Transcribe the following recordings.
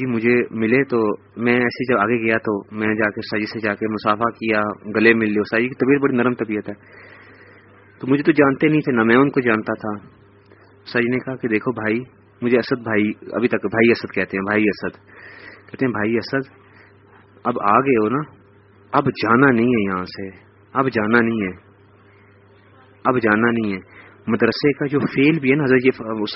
جی مجھے ملے تو میں ایسے جب آگے گیا تو میں جا کے ساجی سے جا کے مسافہ کیا، گلے مل لیا ساجی کی طبیعت بڑی نرم طبیعت ہے۔ تو مجھے تو جانتے نہیں تھے، نہ میں ان کو جانتا تھا۔ ساجی نے کہا کہ دیکھو بھائی، مجھے اسد بھائی ابھی تک، بھائی اسد کہتے ہیں، بھائی اسد۔ کہتے ہیں بھائی اسد، اب آ گئے ہو نا۔ اب جانا نہیں ہے یہاں سے۔ اب جانا نہیں ہے۔ اب جانا نہیں ہے۔ مدرسے کا جو فیل بھی ہے نا، حضرت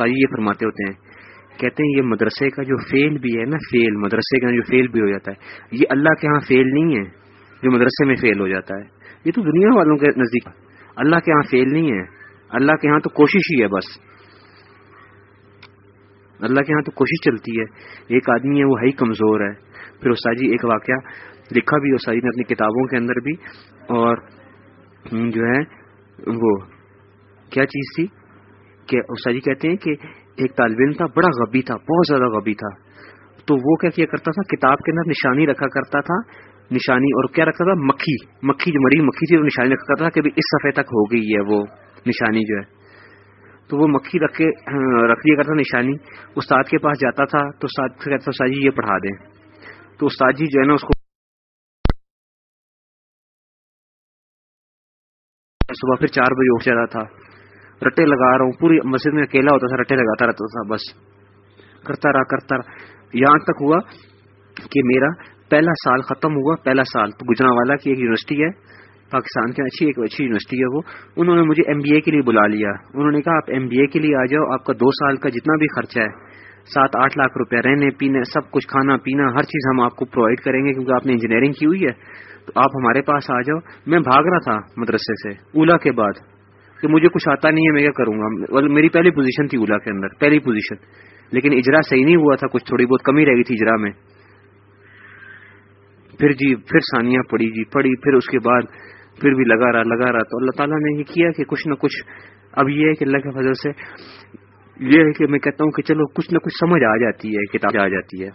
یہ فرماتے ہوتے ہیں۔ کہتے ہیں یہ مدرسے کا جو فیل بھی ہے نا، فیل، مدرسے کا جو فیل بھی ہو جاتا ہے۔ یہ اللہ کے ہاں فیل نہیں ہے جو مدرسے میں فیل ہو جاتا ہے۔ یہ تو دنیا والوں کے نزدیک اللہ کے ہاں فیل نہیں ہے۔ اللہ کے ہاں تو کوشش ہی ہے بس۔ اللہ کے ہاں تو کوشش چلتی ہے۔ ایک آدمی ہے، وہ ہے ہی کمزور ہے۔ پھر استاد جی ایک واقعہ لکھا بھی استاد جی نے اپنی کتابوں کے اندر بھی۔ اور جو ہے، وہ کیا چیز تھی کہ استاد جی کہتے ہیں کہ ایک طالب علم تھا، بڑا غبی تھا، بہت زیادہ غبی تھا۔ تو وہ کیا کیا کرتا تھا؟ کتاب کے اندر نشانی رکھا کرتا تھا۔ نشانی، اور کیا رکھتا تھا؟ مکھی مکھی جو مری، مکھی تھی وہ نشانی رکھا کرتا تھا کہ اس صفحے تک ہو گئی ہے وہ نشانی جو ہے۔ تو وہ مکھی رکھ کے، رکھ لیا کرتا نشانی۔ استاد کے پاس جاتا تھا تو استاد کہتا استاد جی یہ پڑھا دیں۔ تو استاد جی جو ہے نا، اس کو صبح پھر چار بجے اٹھ جاتا تھا۔ رٹے لگا رہا ہوں، پوری مسجد میں اکیلا ہوتا تھا، رٹے لگاتا رہتا تھا، بس۔ کرتا رہا کرتا رہا۔ یہاں تک ہوا کہ میرا پہلا سال ختم ہوا، پہلا سال تو گجرا والا کی ایک یونیورسٹی ہے، پاکستان کی اچھی، ایک اچھی یونیورسٹی ہے وہ۔ انہوں نے مجھے ایم بی اے کے لیے بلا لیا۔ انہوں نے کہا، آپ ایم بی اے کے لیے آ جاؤ، آپ کا دو سال کا جتنا بھی خرچہ ہے، سات، آٹھ لاکھ روپے رہنے، پینے، سب کچھ، کھانا، پینا، ہر چیز ہم آپ کو پرووائڈ کریں گے کیونکہ آپ نے انجینئرنگ کی ہوئی ہے۔ تو آپ ہمارے پاس آ جاؤ۔ میں بھاگ رہا تھا مدرسے سے، اولا کے بعد۔ کہ مجھے کچھ آتا نہیں ہے، میں کیا کروں گا؟ میری پہلی پوزیشن تھی اولا کے اندر، پہلی پوزیشن لیکن اجرا صحیح نہیں ہوا تھا، کچھ تھوڑی بہت کمی رہ گئی تھی اجرا میں۔ پھر جی پھر ثانیہ پڑی جی پڑی پھر اس کے بعد پھر بھی لگا رہا لگا رہا۔ تو اللہ تعالیٰ نے یہ کیا کہ کچھ نہ کچھ اب یہ ہے کہ اللہ کے فضل سے یہ ہے کہ میں کہتا ہوں کہ چلو کچھ نہ کچھ سمجھ آ جاتی ہے، کتاب آ جاتی ہے۔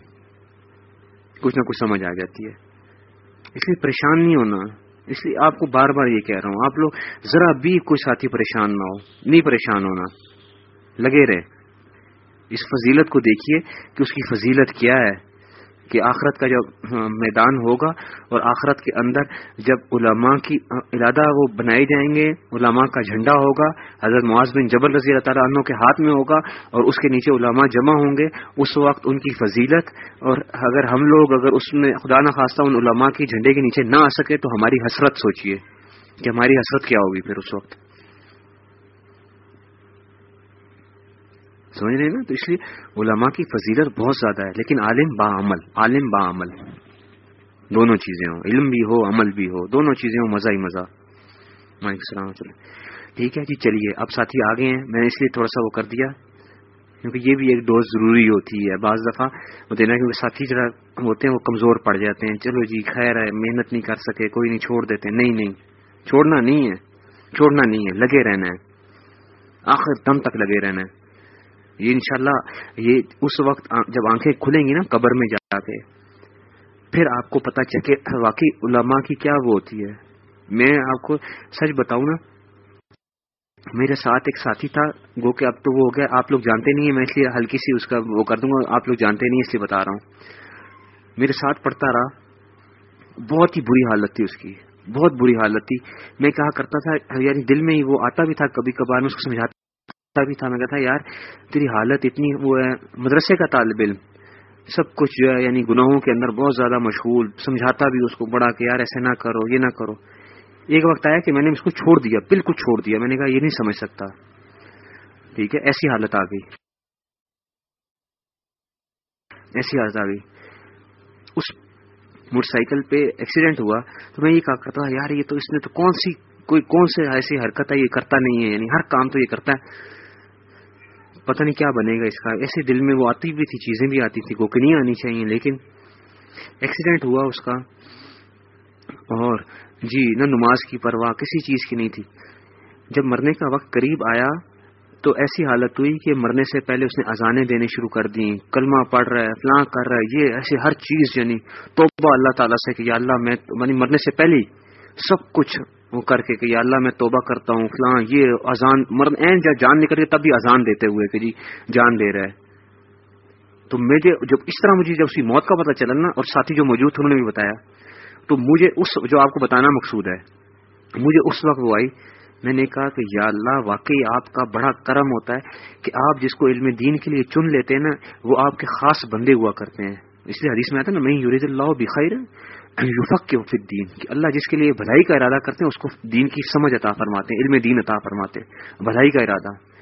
کچھ نہ کچھ سمجھ آ جاتی ہے۔ اس لیے پریشان نہیں ہونا۔ اس لیے آپ کو بار بار یہ کہہ رہا ہوں، آپ لوگ ذرا بھی کوئی ساتھی پریشان نہ ہو، نہیں پریشان ہونا، لگے رہے۔ اس فضیلت کو دیکھیے کہ اس کی فضیلت کیا ہے۔ کہ آخرت کا جب ہاں، میدان ہوگا اور آخرت کے اندر جب علماء کی ہاں، ارادہ وہ بنائے جائیں گے، علماء کا جھنڈا ہوگا، حضرت معاذ بن جبل رضی اللہ تعالیٰ عنہ کے ہاتھ میں ہوگا اور اس کے نیچے علماء جمع ہوں گے، اس وقت ان کی فضیلت اور اگر ہم لوگ اگر اس میں خدا نخواستہ ان علماء کی جھنڈے کے نیچے نہ آ سکے تو ہماری حسرت سوچیے کہ ہماری حسرت کیا ہوگی پھر اس وقت؟ سمجھ رہے نا؟ تو اس لیے علماء کی فضیلت بہت زیادہ ہے، لیکن عالم با عمل، عالم با عمل۔ دونوں چیزیں ہوں، علم بھی ہو، عمل بھی ہو، دونوں چیزیں ہوں، مزہ ہی مزہ۔ وعلیکم السلام ٹھیک ہے جی چلیے، اب ساتھی آ گئے ہیں۔ میں نے اس لیے تھوڑا سا وہ کر دیا، کیونکہ یہ بھی ایک ڈوز ضروری ہوتی ہے۔ بعض دفعہ وہ دینا کیونکہ ساتھی ذرا ہوتے ہیں، وہ کمزور پڑ جاتے ہیں۔ چلو جی خیر ہے، محنت نہیں کر سکے، کوئی نہیں، چھوڑ دیتے نہیں نہیں، چھوڑنا نہیں ہے، چھوڑنا نہیں ہے، لگے رہنا ہے۔ آخر دم تک لگے رہنا ہے۔ یہ انشاءاللہ یہ اس وقت جب آنکھیں کھلیں گی نا، قبر میں جا کے پھر آپ کو پتا چلے واقعی علماء کی کیا وہ ہوتی ہے۔ میں آپ کو سچ بتاؤں نا، میرے ساتھ ایک ساتھی تھا گو کہ اب تو وہ ہو گیا، آپ لوگ جانتے نہیں ہیں، میں اس لیے ہلکی سی اس کا وہ کر دوں گا، آپ لوگ جانتے نہیں اس لیے بتا رہا ہوں۔ میرے ساتھ پڑھتا رہا، بہت ہی بری حالت تھی اس کی، بہت بری حالت تھی۔ میں کہا کرتا تھا یعنی دل میں ہی وہ آتا بھی تھا کبھی کبھار، میں اس کو سمجھاتا بھی تھا، میں کہتا یار، تیری حالت اتنی، وہ ہے، مدرسے کا طالب علم، سب کچھ جو ہے یعنی گناہوں کے اندر بہت زیادہ مشغول، سمجھاتا بھی اس کو بڑا کہ یار، ایسے نہ کرو، یہ نہ کرو۔ ایک وقت آیا کہ میں نے اس کو چھوڑ دیا، بالکل چھوڑ دیا، میں نے کہا، یہ نہیں سمجھ سکتا۔ ٹھیک ہے، ایسی حالت آ گئی۔ ایسی حالت آ گئی۔ اس موٹر سائیکل پہ ایکسیڈنٹ ہوا، تو میں یہ کہا کرتا یار، یہ تو اس نے تو کون سی کوئی کون سے ایسی حرکت ہے، یہ کرتا نہیں ہے یعنی ہر کام تو یہ کرتا ہے۔ پتہ نہیں کیا بنے گا اس کا۔ ایسے دل میں وہ آتی بھی تھی، چیزیں بھی آتی تھی وہ کہ نہیں آنی چاہیے، لیکن ایکسیڈنٹ ہوا اس کا۔ اور جی نہ نماز کی پرواہ، کسی چیز کی نہیں تھی۔ جب مرنے کا وقت قریب آیا تو ایسی حالت ہوئی کہ مرنے سے پہلے اس نے اذانے دینے شروع کر دی کلمہ پڑھ رہا ہے، فلاں کر رہا ہے، یہ ایسے ہر چیز یعنی توبہ اللہ تعالیٰ سے کہ یا اللہ میں یعنی مرنے سے پہلے سب کچھ وہ کر کے کہ یا اللہ میں توبہ کرتا ہوں، فلاں یہ اذان مرد این جب جان نکل کے تب بھی اذان دیتے ہوئے کہ جی جان دے رہا ہے۔ تو مجھے جب اس طرح مجھے جب اس کی موت کا پتہ چلا نا، اور ساتھی جو موجود تھے انہوں نے بھی بتایا، تو مجھے اس جو آپ کو بتانا مقصود ہے، مجھے اس وقت وہ آئی۔ میں نے کہا کہ یا اللہ، واقعی آپ کا بڑا کرم ہوتا ہے کہ آپ جس کو علم دین کے لیے چن لیتے ہیں نا، وہ آپ کے خاص بندے ہوا کرتے ہیں۔ اس لیے حدیث میں آتا ہے نا میں یورید اللہ بخیر یوفق کے دین کہ اللہ جس کے لیے بھلائی کا ارادہ کرتے ہیں، اس کو دین کی سمجھ عطا فرماتے ہیں، علم دین عطا فرماتے ہیں، بھلائی کا ارادہ۔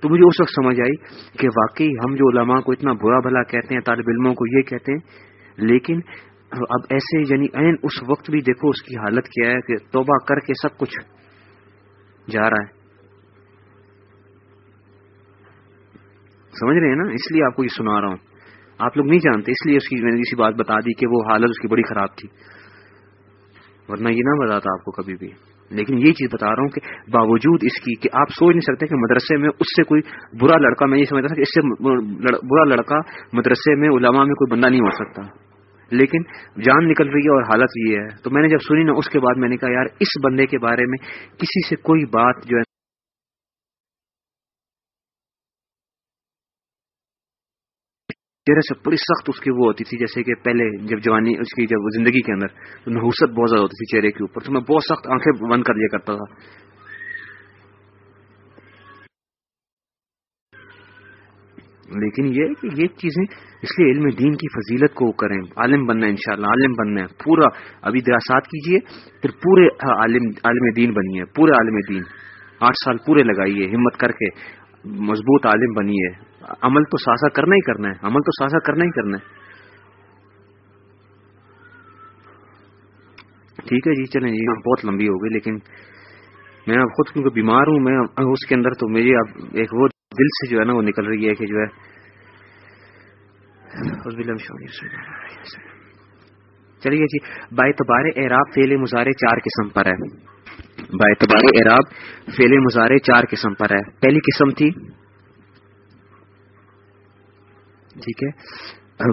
تو مجھے اس وقت سمجھ آئی کہ واقعی ہم جو علماء کو اتنا برا بھلا کہتے ہیں، طالب علموں کو یہ کہتے ہیں، لیکن اب ایسے یعنی این اس وقت بھی دیکھو اس کی حالت کیا ہے کہ توبہ کر کے سب کچھ جا رہا ہے۔ سمجھ رہے ہیں نا؟ اس لیے آپ کو یہ سنا رہا ہوں۔ آپ لوگ نہیں جانتے، اس لیے اس کی میں نے اسی بات بتا دی کہ وہ حالت اس کی بڑی خراب تھی۔ ورنہ یہ نہ بتاتا آپ کو کبھی بھی۔ لیکن یہ چیز بتا رہا ہوں کہ باوجود اس کی کہ آپ سوچ نہیں سکتے کہ مدرسے میں اس سے کوئی برا لڑکا، میں یہ سمجھتا تھا کہ اس سے برا لڑکا مدرسے میں علماء میں کوئی بندہ نہیں ہو سکتا۔ لیکن جان نکل رہی ہے اور حالت یہ ہے۔ تو میں نے جب سنی نا، اس کے بعد میں نے کہا، یار، اس بندے کے بارے میں کسی سے کوئی بات جو ہے چہرے سے بڑی سخت اس کی وہ ہوتی تھی، جیسے کہ پہلے جب جوانی، اس کی جب زندگی کے اندر، تو نحوست بہت زیادہ ہوتی تھی چہرے کے اوپر، تو میں بہت سخت آنکھیں بند کر لیا کرتا تھا۔ لیکن یہ کہ یہ چیزیں، اس لیے علم دین کی فضیلت کو کریں، عالم بننا ہے انشاءاللہ، عالم بننا ہے۔ پورا ابھی دراسات کیجیے، پھر پورے عالم عالم دین بنیے پورے عالم دین۔ آٹھ سال پورے لگائیے، ہمت کر کے۔ مضبوط عالم بنیے عمل تو ساسا کرنا ہی کرنا ہے۔ عمل تو ساسا کرنا ہی کرنا ہے۔ ٹھیک ہے جی چلیں جی بہت لمبی ہو گئی، لیکن میں اب خود کیونکہ بیمار ہوں، میں اس کے اندر تو مجھے اب ایک وہ دل سے جو ہے نا وہ نکل رہی ہے کہ جو ہے۔ چلیے جی باعتبار اعراب فیل مظاہرے چار قسم پر ہے۔ باعتبار اعراب فیل مظاہرے چار قسم پر ہے۔ پہلی قسم تھی، ٹھیک ہے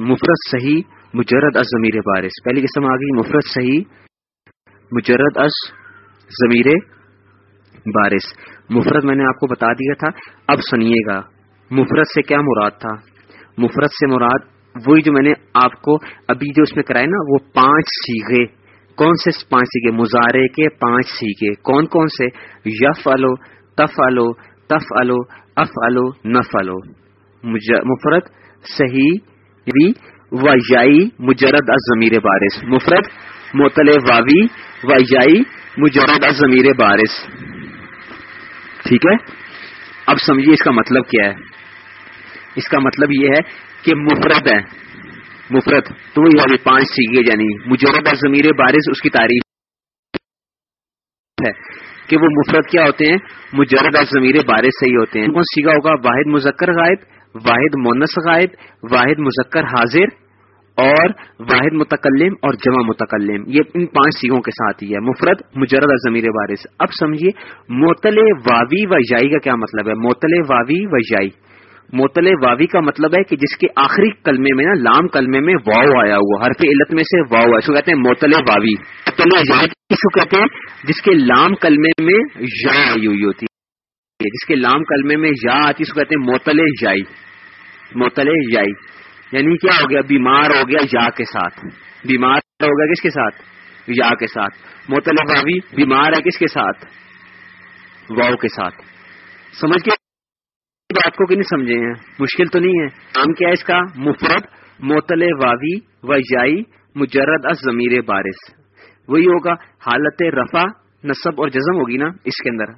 مفرت صحیح، مجرد از ضمیر بارش پہلی قسم آ گئی مفرت صحیح، مجرد از ضمیر بارش مفرت میں نے آپ کو بتا دیا تھا، اب سنیے گا۔ مفرت سے کیا مراد تھا؟ مفرت سے مراد وہی جو میں نے آپ کو ابھی جو اس میں کرائے نا، وہ پانچ سیگے کون سے پانچ سیگے مظاہرے کے پانچ سیگے کون کون سے یف الو تف الو تف الو اف الو نف الو مفرت صحیح و یائی مجرد، از ضمیر بارش مفرت معطل واوی و یائی مجرد، از ضمیر بارش ٹھیک ہے؟ اب سمجھیے اس کا مطلب کیا ہے۔ اس کا مطلب یہ ہے کہ مفرد ہے مفرد، تو وہی یعنی پانچ سیگے یعنی مجرد اور ضمیر بارش اس کی تعریف ہے کہ وہ مفرد کیا ہوتے ہیں؟ مجرد اور ضمیر بارش صحیح ہوتے ہیں۔ کون سیگا ہوگا؟ واحد مذکر غائب، واحد مونس غائب، واحد مذکر حاضر اور واحد متکلم اور جمع متکلم۔ یہ ان پانچ سیگوں کے ساتھ ہی ہے۔ مفرد، مجرد اور ضمیر بارش اب سمجھیے موتل واوی و جائی کا کیا مطلب ہے؟ موتل واوی و جائی موتل واوی کا مطلب ہے کہ جس کے آخری کلمے میں نا، لام کلمے میں واؤ آیا ہوا، حرف علت میں سے واؤ اس کو کہتے ہیں موتل واوی۔ کس کو کہتے ہیں جس کے لام کلمے میں یا آئی ہوئی ہوتی ہے جس کے لام کلمے میں یا آتی اس کو کہتے ہیں موتل جائی موتل جائی یعنی کیا ہو گیا؟ بیمار ہو گیا یا کے ساتھ۔ بیمار ہو گیا کس کے ساتھ؟ یا کے ساتھ۔ موتل واوی بیمار ہے کس کے ساتھ؟ واؤ کے ساتھ۔ سمجھ کے بات کو کہ نہیں سمجھے ہیں؟ مشکل تو نہیں ہے۔ نام کیا ہے اس کا؟ مفرد موتل واوی و جائی مجرد از ضمیر بارش وہی ہوگا، حالت رفع نصب اور جزم ہوگی نا اس کے اندر۔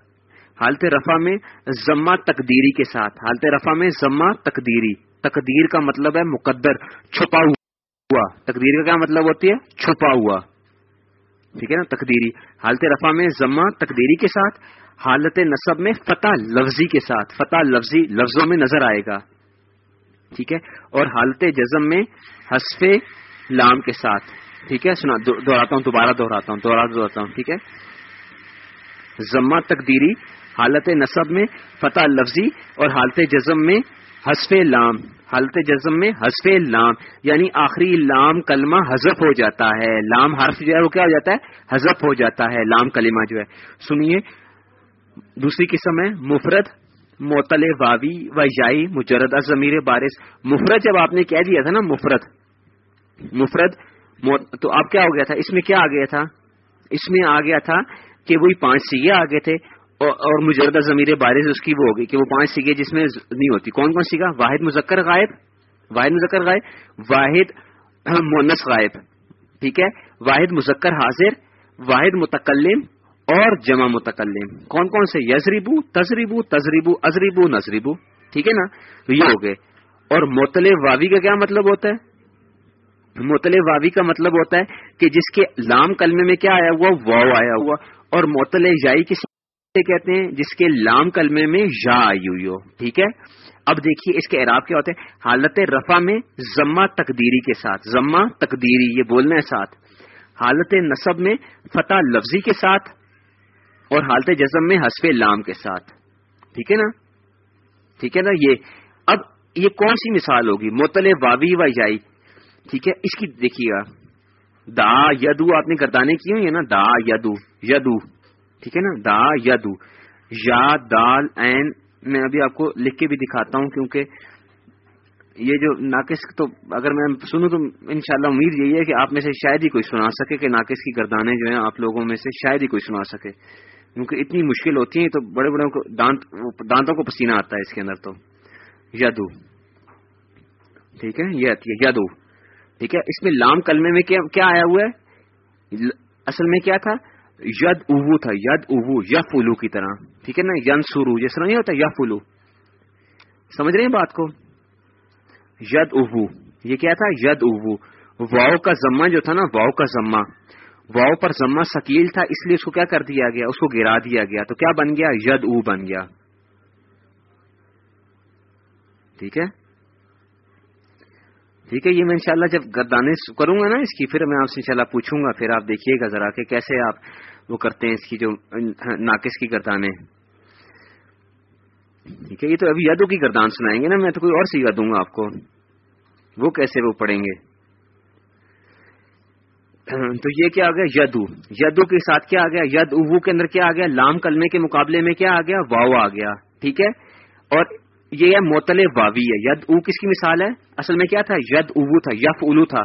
حالت رفع میں ضمہ تقدیری کے ساتھ۔ حالت رفع میں ضمہ تقدیری۔ تقدیر کا مطلب ہے مقدر، چھپا ہوا۔ تقدیر کا کیا مطلب ہوتی ہے؟ چھپا ہوا۔ ٹھیک ہے نا؟ تقدیری۔ حالت رفع میں ضمہ تقدیری کے ساتھ۔ حالت نصب میں فتح لفظی کے ساتھ، فتح لفظی لفظوں میں نظر آئے گا۔ ٹھیک ہے؟ اور حالت جزم میں حسف لام کے ساتھ۔ ٹھیک ہے؟ سنا دوہراتا ہوں، دوبارہ دوہراتا ہوں، دوبارہ دوہراتا ہوں، ٹھیک ہے؟ ضمہ تقدیری، حالت نصب میں فتح لفظی اور حالت جزم میں حسف لام۔ حالت جزم میں حسف لام یعنی آخری لام کلمہ حذف ہو جاتا ہے۔ لام حرف جو ہے وہ کیا ہو جاتا ہے؟ حذف ہو جاتا ہے، لام کلمہ جو ہے۔ سنیے دوسری قسم ہے مفرد موتل واوی و یائی مجرد ضمیر بارش مفرت جب آپ نے کہہ دیا تھا نا مفرت مفرت تو اب کیا ہو گیا تھا؟ اس میں کیا آ گیا تھا؟ اس میں آ گیا تھا کہ وہی پانچ سیگے آگے تھے اور مجردہ ضمیر بارش اس کی وہ ہوگی کہ وہ پانچ سیگے جس میں نہیں ہوتی. کون کون سیگا؟ واحد مذکر غائب. واحد مذکر غائب. واحد مونس غائب. ٹھیک ہے؟ واحد مذکر حاضر. واحد متکلم. اور جمع متکلم۔ کون کون سے؟ یزریبو، تزریبو تزریبو، ازریبو نظریبو ٹھیک ہے نا؟ تو یہ ہو گئے۔ اور موتل واوی کا کیا مطلب ہوتا ہے؟ موتل واوی کا مطلب ہوتا ہے کہ جس کے لام کلمے میں کیا آیا ہوا؟ واؤ آیا ہوا۔ اور موتل یائی کس کہتے ہیں؟ جس کے لام کلمے میں یا آئی ہوئی ہو۔ ٹھیک ہے؟ اب دیکھیے اس کے اعراب کیا ہوتے ہیں۔ حالت رفع میں ضمہ تقدیری کے ساتھ۔ ضمہ تقدیری، یہ بولنا ہے ساتھ۔ حالت نصب میں فتح لفظی کے ساتھ۔ اور حالت جزم میں حسف لام کے ساتھ۔ ٹھیک ہے نا؟ ٹھیک ہے نا؟ یہ، اب یہ کون سی مثال ہوگی؟ موتل واوی و یائی۔ ٹھیک ہے؟ اس کی دیکھیے گا دا یدو، آپ نے گردانے کی ہوئی ہے نا؟ دا یدو یدو۔ ٹھیک ہے نا؟ دا یدو۔ یا، دال، این۔ میں ابھی آپ کو لکھ کے بھی دکھاتا ہوں کیونکہ یہ جو ناقص تو اگر میں سنوں تو انشاءاللہ امید یہی ہے کہ آپ میں سے شاید ہی کوئی سنا سکے کہ ناقص کی گردانے جو ہیں آپ لوگوں میں سے شاید ہی کوئی سنا سکے۔ کیونکہ اتنی مشکل ہوتی ہیں تو بڑے بڑے دانت دانتوں کو پسینہ آتا ہے اس کے اندر تو۔ یدو۔ ٹھیک ہے؟ یہ آتی ہے یدو۔ ٹھیک ہے؟ اس میں لام کلمے میں کیا آیا ہوا ہے؟ اصل میں کیا تھا؟ ید اوو تھا، ید اوو یا فلو کی طرح۔ ٹھیک ہے نا؟ ین سورو جس طرح نہیں ہوتا؟ یا فلو سمجھ رہے ہیں بات کو؟ ید اوو۔ یہ کیا تھا؟ ید اوو۔ واؤ کا ذمہ جو تھا نا، واؤ کا ذمہ۔ واؤ پر ذمہ سکیل تھا، اس لیے اس کو کیا کر دیا گیا؟ اس کو گرا دیا گیا۔ تو کیا بن گیا؟ ید او بن گیا۔ ٹھیک ہے؟ ٹھیک ہے، یہ میں انشاءاللہ جب گردانے کروں گا نا اس کی، پھر میں آپ سے انشاءاللہ پوچھوں گا، پھر آپ دیکھیے گا ذرا کہ کیسے آپ وہ کرتے ہیں اس کی جو ناقص کی گردانے ٹھیک ہے، یہ تو ابھی یادو کی گردان سنائیں گے نا، میں تو کوئی اور سیکھا دوں گا آپ کو۔ وہ کیسے وہ پڑھیں گے؟ تو یہ کیا آ گیا؟ یدو. یدو کے ساتھ کیا آ گیا؟ ید او کے اندر کیا آ گیا؟ لام کلمے کے مقابلے میں کیا آ گیا؟ واؤ آ گیا. ٹھیک ہے؟ اور یہ ہے موتل واوی ہے. ید او کس کی مثال ہے؟ اصل میں کیا تھا؟ ید او تھا یف الو تھا.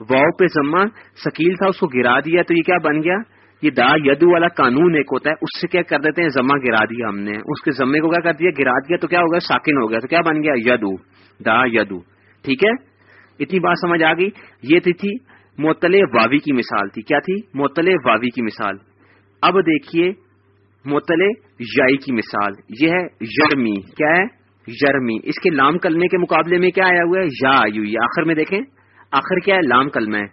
واؤ پہ ضمہ سکیل تھا، اس کو گرا دیا تو یہ کیا بن گیا؟ یہ دا یدو والا قانون ایک ہوتا ہے، اس سے کیا کر دیتے ہیں؟ ضمہ گرا دیا ہم نے. اس کے ضمے کو کیا کر دیا؟ گرا دیا تو کیا ہو گیا؟ ساکن ہو گیا. تو کیا بن گیا؟ یدو. دا یدو. ٹھیک ہے؟ اتنی بات سمجھ آ گئی. یہ تھی معطل واوی کی مثال تھی۔ کیا تھی؟ معطل واوی کی مثال۔ اب دیکھیے معطل یائی کی مثال۔ یہ ہے یرمی۔ کیا ہے؟ یرمی۔ اس کے لام کلمے کے مقابلے میں کیا آیا ہوا ہے؟ یا آئی ہوئی آخر میں دیکھیں۔ آخر کیا ہے؟ لام کلمہ ہے۔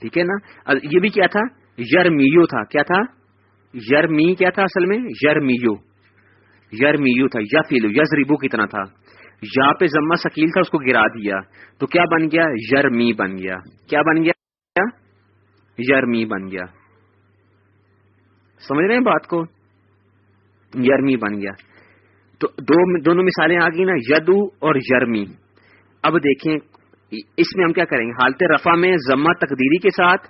ٹھیک ہے نا؟ یہ بھی کیا تھا؟ یرمیو تھا۔ کیا تھا؟ یرمی کیا تھا اصل میں؟ یرمیو۔ یرمیو تھا۔ یا فیلو یزریبو کتنا تھا۔ یا پہ ضمہ سکیل تھا اس کو گرا دیا، تو کیا بن گیا؟ یرمی بن گیا۔ کیا بن گیا؟ یرمی بن گیا۔ سمجھ رہے ہیں بات کو؟ یرمی بن گیا۔ تو دو دونوں مثالیں آ گئی نا، یدو اور یرمی۔ اب دیکھیں، اس میں ہم کیا کریں گے؟ حالت رفع میں ضمہ تقدیری کے ساتھ،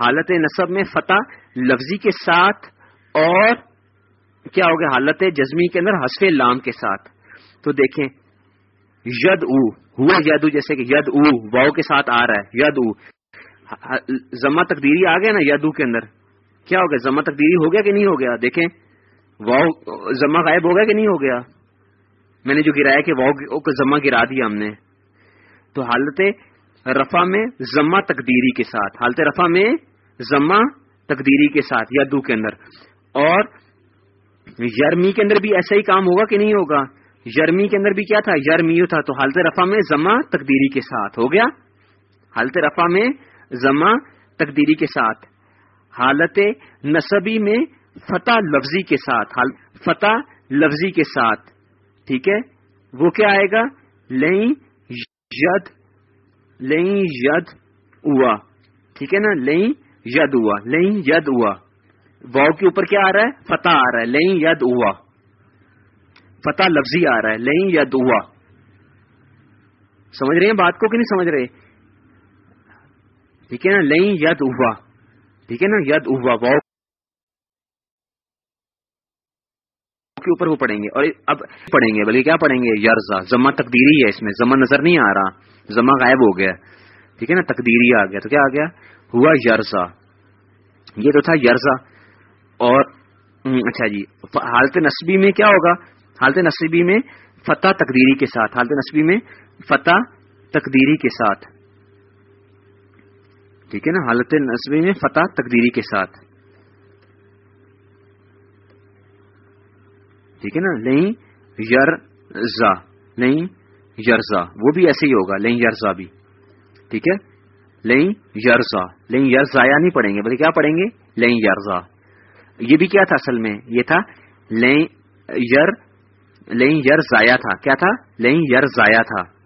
حالت نصب میں فتح لفظی کے ساتھ، اور کیا ہو گیا؟ حالت جزمی کے اندر حسف لام کے ساتھ۔ تو دیکھیں ید او ہوا یدو جیسے کہ ید او واؤ کے ساتھ آ رہا ہے ید او زما تقدیری آ گیا نا یدو کے اندر؟ کیا ہو گیا؟ زما تقدیری ہو گیا کہ نہیں ہو گیا؟ دیکھیں۔ واؤ زما غائب ہو گیا کہ نہیں ہو گیا؟ میں نے جو گرایا کہ واؤ کو زما گرا دیا ہم نے۔ تو حالت رفا میں زما تقدیری کے ساتھ، حالت رفا میں زما تقدیری کے ساتھ یدو کے اندر۔ اور یرمی کے اندر بھی ایسا ہی کام ہوگا کہ نہیں ہوگا؟ یرمی کے اندر بھی کیا تھا؟ یرمیو تھا تو حالت رفع میں زما تقدیری کے ساتھ، ہو گیا؟ حالت رفع میں زما تقدیری کے ساتھ، حالت نصبی میں فتح لفظی کے ساتھ فتح لفظی کے ساتھ، ٹھیک ہے؟ وہ کیا آئے گا؟ لئی ید لئی ید اوا ٹھیک ہے نا؟ لئی ید ہوا لئی ید ہوا۔ واؤ کے اوپر کیا آ رہا ہے؟ فتح آ رہا ہے لئی ید ہوا۔ فتح لفظی آ رہا ہے لئی یا دعا۔ سمجھ رہے ہیں بات کو کہ نہیں سمجھ رہے؟ ٹھیک ہے نا لئی ید اوا ٹھیک ہے نا ید اوا واؤ۔ کے اوپر وہ پڑھیں گے، اور اب پڑھیں گے، بلکہ کیا پڑھیں گے؟ یرزا۔ زما تقدیری ہے اس میں زما نظر نہیں آ رہا۔ زما غائب ہو گیا۔ ٹھیک ہے نا، تقدیری آ گیا۔ تو کیا آ گیا؟ ہوا یرزا۔ یہ تو تھا یرزا۔ اور اچھا جی حالت نصبی میں کیا ہوگا؟ حالت نصبی میں فتح تقدیری کے ساتھ، حالت نصبی میں فتح تقدیری کے ساتھ۔ ٹھیک ہے نا؟ حالت نصبی میں فتح تقدیری کے ساتھ۔ ٹھیک ہے نا؟ نہیں یر زا نہیں یرزا، وہ بھی ایسے ہی ہوگا لیں یرزا بھی۔ ٹھیک ہے؟ لیں یرزا لیں یرزا یا نہیں پڑھیں گے بولے کیا پڑھیں گے؟ لیں یرزا۔ یہ بھی کیا تھا اصل میں؟ یہ تھا لیں یر لیں یر ضائع تھا۔ کیا تھا؟ لیں یر ضائع تھا۔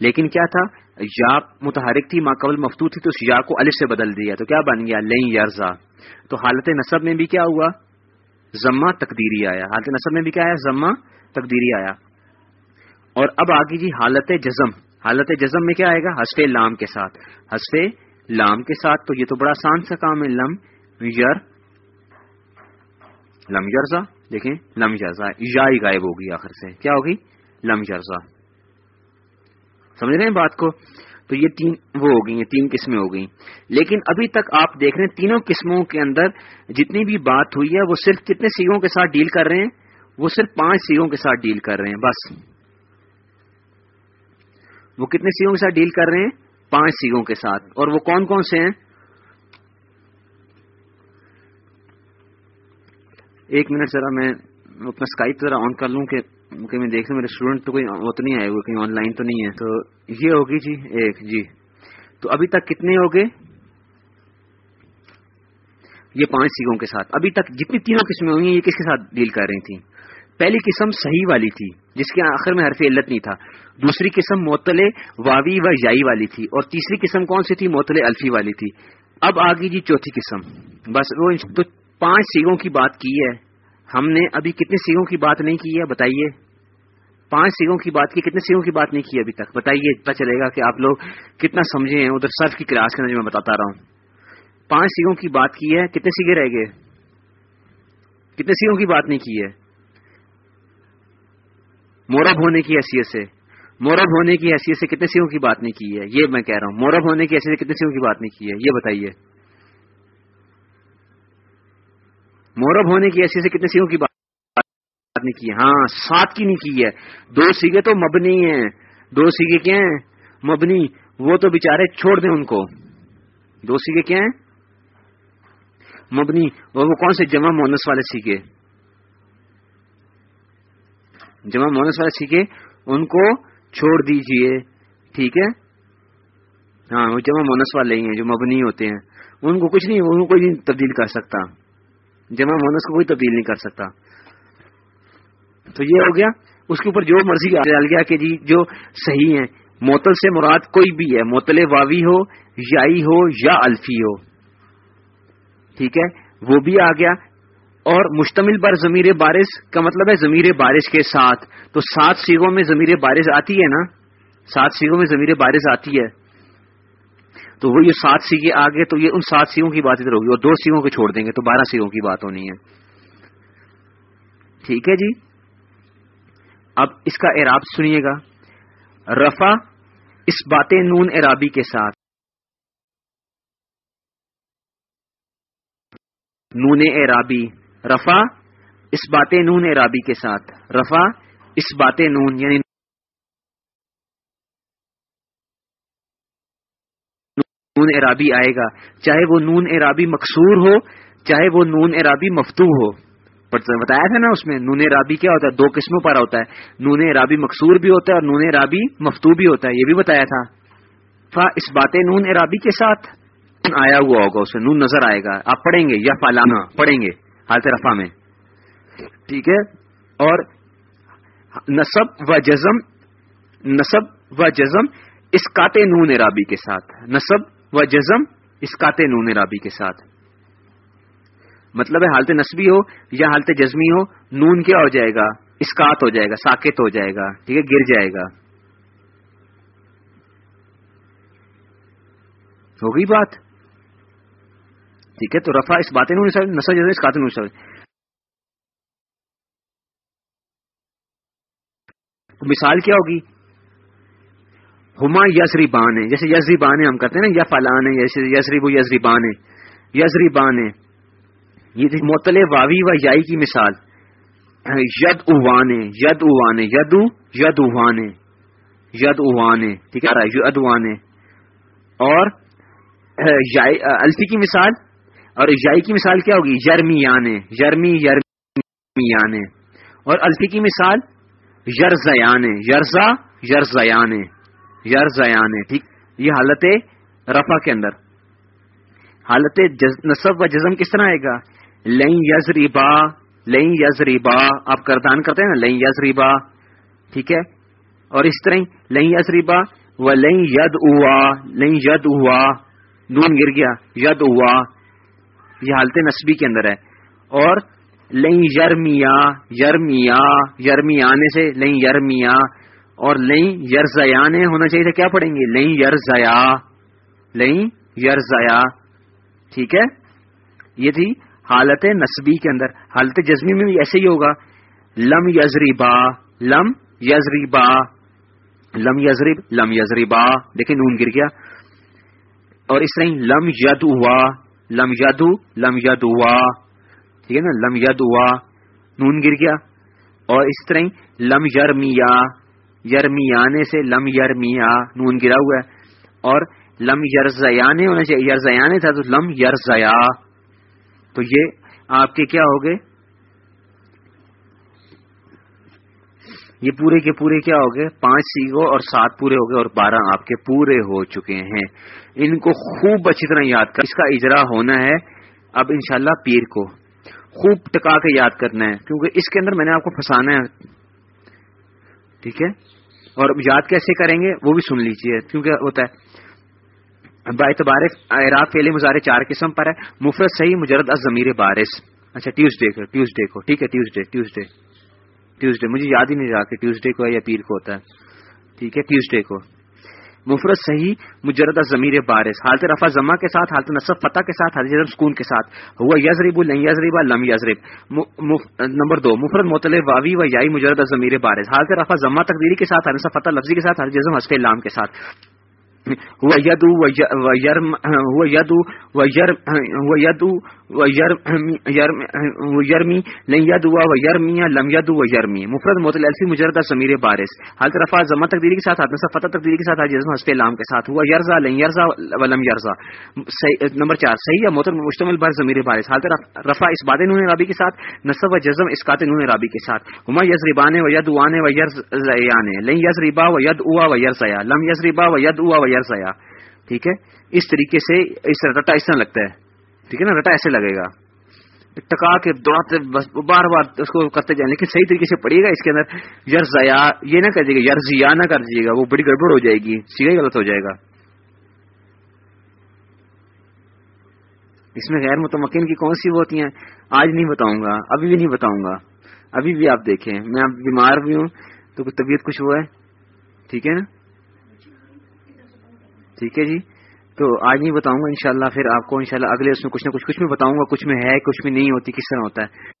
لیکن کیا تھا؟ یا متحرک تھی، ماقبل مفتو تھی، تو اس یا کو الف سے بدل دیا، تو کیا بن گیا؟ لیں یرزا تو حالت نصب میں بھی کیا ہوا؟ ضمہ تقدیری آیا۔ حالت نصب میں بھی کیا آیا؟ ضمہ تقدیری آیا۔ اور اب آگے جی حالت جزم۔ حالت جزم میں کیا آئے گا؟ حسف لام کے ساتھ۔ حسف لام کے ساتھ تو یہ تو بڑا آسان سا کام ہے، لم یر لم یرزا دیکھیں، لم یرزا یا ہی غائب ہوگی آخر سے۔ کیا ہوگی لم یرزا سمجھ رہے ہیں بات کو؟ تو یہ تین وہ ہو گئی تین قسمیں ہو گئی لیکن ابھی تک آپ دیکھ رہے ہیں تینوں قسموں کے اندر جتنی بھی بات ہوئی ہے، وہ صرف کتنے سیگوں کے ساتھ ڈیل کر رہے ہیں؟ وہ صرف پانچ سیگوں کے ساتھ ڈیل کر رہے ہیں، بس۔ وہ کتنے سیگوں کے ساتھ ڈیل کر رہے ہیں؟ پانچ سیگوں کے ساتھ۔ اور وہ کون کون سے ہیں؟ ایک منٹ ذرا میں اپنا اسکائپ ذرا آن کر لوں کہ کہ میں دیکھ لوں، میرے اسٹوڈنٹ تو کوئی وہ تو نہیں آئے ہوئے، کہیں آن لائن تو نہیں ہے۔ تو یہ ہوگی جی ایک جی۔ تو ابھی تک کتنے ہو گئے؟ یہ پانچ سیگوں کے ساتھ۔ ابھی تک جتنی تینوں قسمیں ہوئی ہیں، یہ کس کے ساتھ ڈیل کر رہی تھیں؟ پہلی قسم صحیح والی تھی، جس کے آخر میں حرف علت نہیں تھا۔ دوسری قسم معطل واوی و یائی والی تھی اور تیسری قسم کون سی تھی؟ معطل الفی والی تھی۔ اب آگے جی چوتھی قسم۔ بس وہ تو پانچ سیگوں کی بات کی ہے۔ ہم نے ابھی کتنے سیگوں کی بات نہیں کی ہے؟ بتائیے۔ پانچ سیگوں کی بات کی، کتنے سیگوں کی بات نہیں کی ابھی تک؟ بتائیے پتا چلے گا کہ آپ لوگ کتنا سمجھے ہیں۔ ادھر سرف کی کلاس کے اندر میں بتاتا رہا ہوں۔ پانچ سیگوں کی بات کی ہے، کتنے سیگے رہ گئے؟ کتنے سیگوں کی بات نہیں کی ہے؟ مورب ہونے کی حیثیت سے، مورب ہونے کی حیثیت سے کتنے سیگوں کی بات نہیں کی ہے؟ یہ میں کہہ رہا ہوں۔ مورب ہونے کی حیثیت سے کتنے سیگوں کی بات نہیں کی ہے؟ یہ بتائیے۔ مورب ہونے کی حیثیت سے کتنے سیگوں کی بات نہیں کی ہاں سات کی نہیں کی ہے۔ دو سیگے تو مبنی ہیں۔ دو سیگے کیا ہیں؟ مبنی۔ وہ تو بےچارے چھوڑ دیں ان کو۔ دو سیگے کیا ہیں؟ مبنی۔ اور وہ کون سے؟ جمع مونس والے سیگے۔ جمع مونس والے سیگے ان کو چھوڑ دیجیے۔ ٹھیک ہے؟ ہاں وہ جمع مونس والے ہی ہیں جو مبنی ہوتے ہیں۔ ان کو کچھ نہیں، ان کو تبدیل کر سکتا۔ جمع مونس کو کوئی تبدیل نہیں کر سکتا۔ تو یہ ہو گیا۔ اس کے اوپر جو مرضی ڈال گیا کہ جی جو صحیح ہے موتل سے مراد کوئی بھی ہے۔ موتل واوی ہو، یائی ہو یا الفی ہو۔ ٹھیک ہے؟ وہ بھی آ گیا۔ اور مشتمل پر ضمیر بارش کا مطلب ہے ضمیر بارش کے ساتھ۔ تو سات سیگوں میں ضمیر بارش آتی ہے نا؟ سات سیگوں میں ضمیر بارش آتی ہے۔ تو وہ یہ سات سیگے آ گئے تو یہ ان سات سیگوں کی بات ادھر ہوگی اور دو سیگوں کو چھوڑ دیں گے تو بارہ سیگوں کی بات ہونی ہے۔ ٹھیک ہے جی؟ اب اس کا اعراب سنیے گا۔ رفا اس بات نون ارابی کے ساتھ۔ نون ارابی رفا اس بات نون ارابی کے ساتھ۔ رفا اس بات نون یعنی نون ارابی آئے گا۔ چاہے وہ نون ارابی مقصور ہو، چاہے وہ نون ارابی مفتو ہو۔ بتایا تھا نا اس میں، نون رابی کیا ہوتا ہے؟ دو قسموں پر ہوتا ہے۔ نون رابی مقصور بھی ہوتا ہے اور نون رابی مفتو بھی ہوتا ہے۔ یہ بھی بتایا تھا۔ فا، اس بات نون رابی کے ساتھ آیا ہوا ہوگا، اس میں نون نظر آئے گا۔ آپ پڑھیں گے یا فالانا پڑھیں گے حالت رفا میں۔ ٹھیک ہے؟ اور نصب و جزم، نصب و جزم اس کاتے نون رابی کے ساتھ۔ نصب و جزم اس کاتے نون رابی کے ساتھ۔ مطلب ہے حالت نصبی ہو یا حالت جزمی ہو، نون کیا ہو جائے گا؟ اسکات ہو جائے گا، ساکت ہو جائے گا، ٹھیک ہے، گر جائے گا۔ ہوگی بات؟ ٹھیک ہے، تو رفا اس باتیں نسل جیسے اس کات مثال کیا ہوگی؟ ہما یسری بان ہے جیسے یزری بان ہم کہتے ہیں نا یا فلان ہے جیسے یسری وہ بان ہے یزری بان ہے یہ معطل واوی و یائی کی مثال۔ ید اوانے ید اوانے ید ید اوانے ید اوانے ٹھیک ہے؟ ید اوانے اور الفی کی مثال۔ اور یائی کی مثال کیا ہوگی؟ یرمی یانے یرمی یرمی یانے اور الفی کی مثال یرزیانے یرزا یرزیانے یرزیانے ٹھیک؟ یہ حالت رفا کے اندر۔ حالت نصب و جزم کس طرح آئے گا؟ لئی یزری با لئی یزری با آپ کردان کرتے ہیں نا لئی یزری با ٹھیک ہے؟ اور اس طرح لئی یزری با و لئی ید اوا لئی ید اوا نون گر گیا ید اوا یہ حالت نصبی کے اندر ہے۔ اور لئی یرمیا یرمیا یرمی آنے سے لئی یرمیا اور لئی یرزیانے ہونا چاہیے تھا، کیا پڑھیں گے؟ لئی یرزیا لئی یرزیا، ٹھیک ہے؟ یہ تھی حالت نصبی کے اندر۔ حالت جزمی میں بھی ایسے ہی ہوگا۔ لم یزری با لم یزری با لم یزریب لم یزری با دیکھیں نون گر گیا۔ اور اس طرح لم ید ہوا لم یدو، لم ید ہوا ٹھیک ہے نا؟ لم ید ہوا نون گر گیا۔ اور اس طرح لم یرمیا یرمیانے سے لم یرمیا، نون گرا ہوا ہے، اور لم یرزیانے ہونا چاہیے، یرزیانے تھا تو لم یرزیا۔ تو یہ آپ کے کیا ہو گئے؟ یہ پورے کے پورے کیا ہو گئے؟ پانچ سیگو اور سات پورے ہو گئے اور بارہ آپ کے پورے ہو چکے ہیں۔ ان کو خوب اچھی طرح یاد کر، اس کا اجرا ہونا ہے اب انشاءاللہ پیر کو۔ خوب ٹکا کے یاد کرنا ہے، کیونکہ اس کے اندر میں نے آپ کو پھنسانا ہے۔ ٹھیک ہے؟ اور یاد کیسے کریں گے وہ بھی سن لیجیے کیونکہ ہوتا ہے۔ باعتبار عراق فیل مظاہرے چار قسم پر ہے۔ مفرت صحیح، مجرد، از ضمیر بارش اچھا ٹیوزڈے کو ٹیوزڈے کو، ٹھیک ہے ٹیوزڈے ٹیوزڈے ٹیوزڈے مجھے یاد ہی نہیں رہا کہ ٹیوزڈے کو ہے یا پیر کو ہوتا ہے۔ ٹھیک ہے ٹیوزڈے کو۔ مفرت صحیح مجرد ضمیر بارس حالت رفع ضمہ کے ساتھ، حالت نصف فتح کے ساتھ، حالت سکون کے ساتھ۔ ہوا یزریب یزریبا لم یزرب نمبر دو مفرت مطلع واوی و یائی مجرد ضمیر بارش حالت رفع ضمہ تقدیری کے ساتھ، حالت فتح لفظی کے ساتھ، حالت جزم حسف لام کے ساتھ۔ مفرد مطلع الفی مجردہ ضمیر بارش حالت رفع زمہ تقدیری کے ساتھ حالت فتح تقدیری کے ساتھ جزم حسف لام کے ساتھ. ہوا یرزا لن یرزا ولم یرزا نمبر چار، صحیح ہے محترم مشتمل بر ضمیر بارش حالت رفع اس باد نون رابی کے ساتھ، نصب و جزم اسکات نون رابی کے ساتھ. ہما یزربان و ید وان و یرزیان لن یزربا و ید اوا و یرزیا لم یزربا و ید اوا و یرزیا ٹھیک ہے؟ اس طریقے سے اس رٹا اس طرح لگتا ہے۔ ٹھیک ہے نا؟ رٹا ایسے لگے گا۔ ٹکا کے دوڑاتے بار بار اس کو کرتے جائیں، لیکن صحیح طریقے سے پڑھیے گا اس کے اندر۔ یرزیا یہ نہ کر دیجیے گا یرزیا نہ کر دیجیے گا، وہ بڑی گڑبڑ ہو جائے گی، سیدھا ہی غلط ہو جائے گا۔ اس میں غیر متمکن کی کون سی وہ ہوتی ہیں؟ آج نہیں بتاؤں گا، ابھی بھی نہیں بتاؤں گا۔ ابھی بھی آپ دیکھیں، میں بیمار بھی ہوں تو طبیعت کچھ ہوا ہے؟ ٹھیک ہے نا؟ ٹھیک ہے جی؟ تو آج نہیں بتاؤں گا انشاءاللہ، پھر آپ کو انشاءاللہ اگلے اس میں کچھ نہ کچھ کچھ میں بتاؤں گا، کچھ میں ہے، کچھ میں نہیں ہوتی، کس طرح ہوتا ہے۔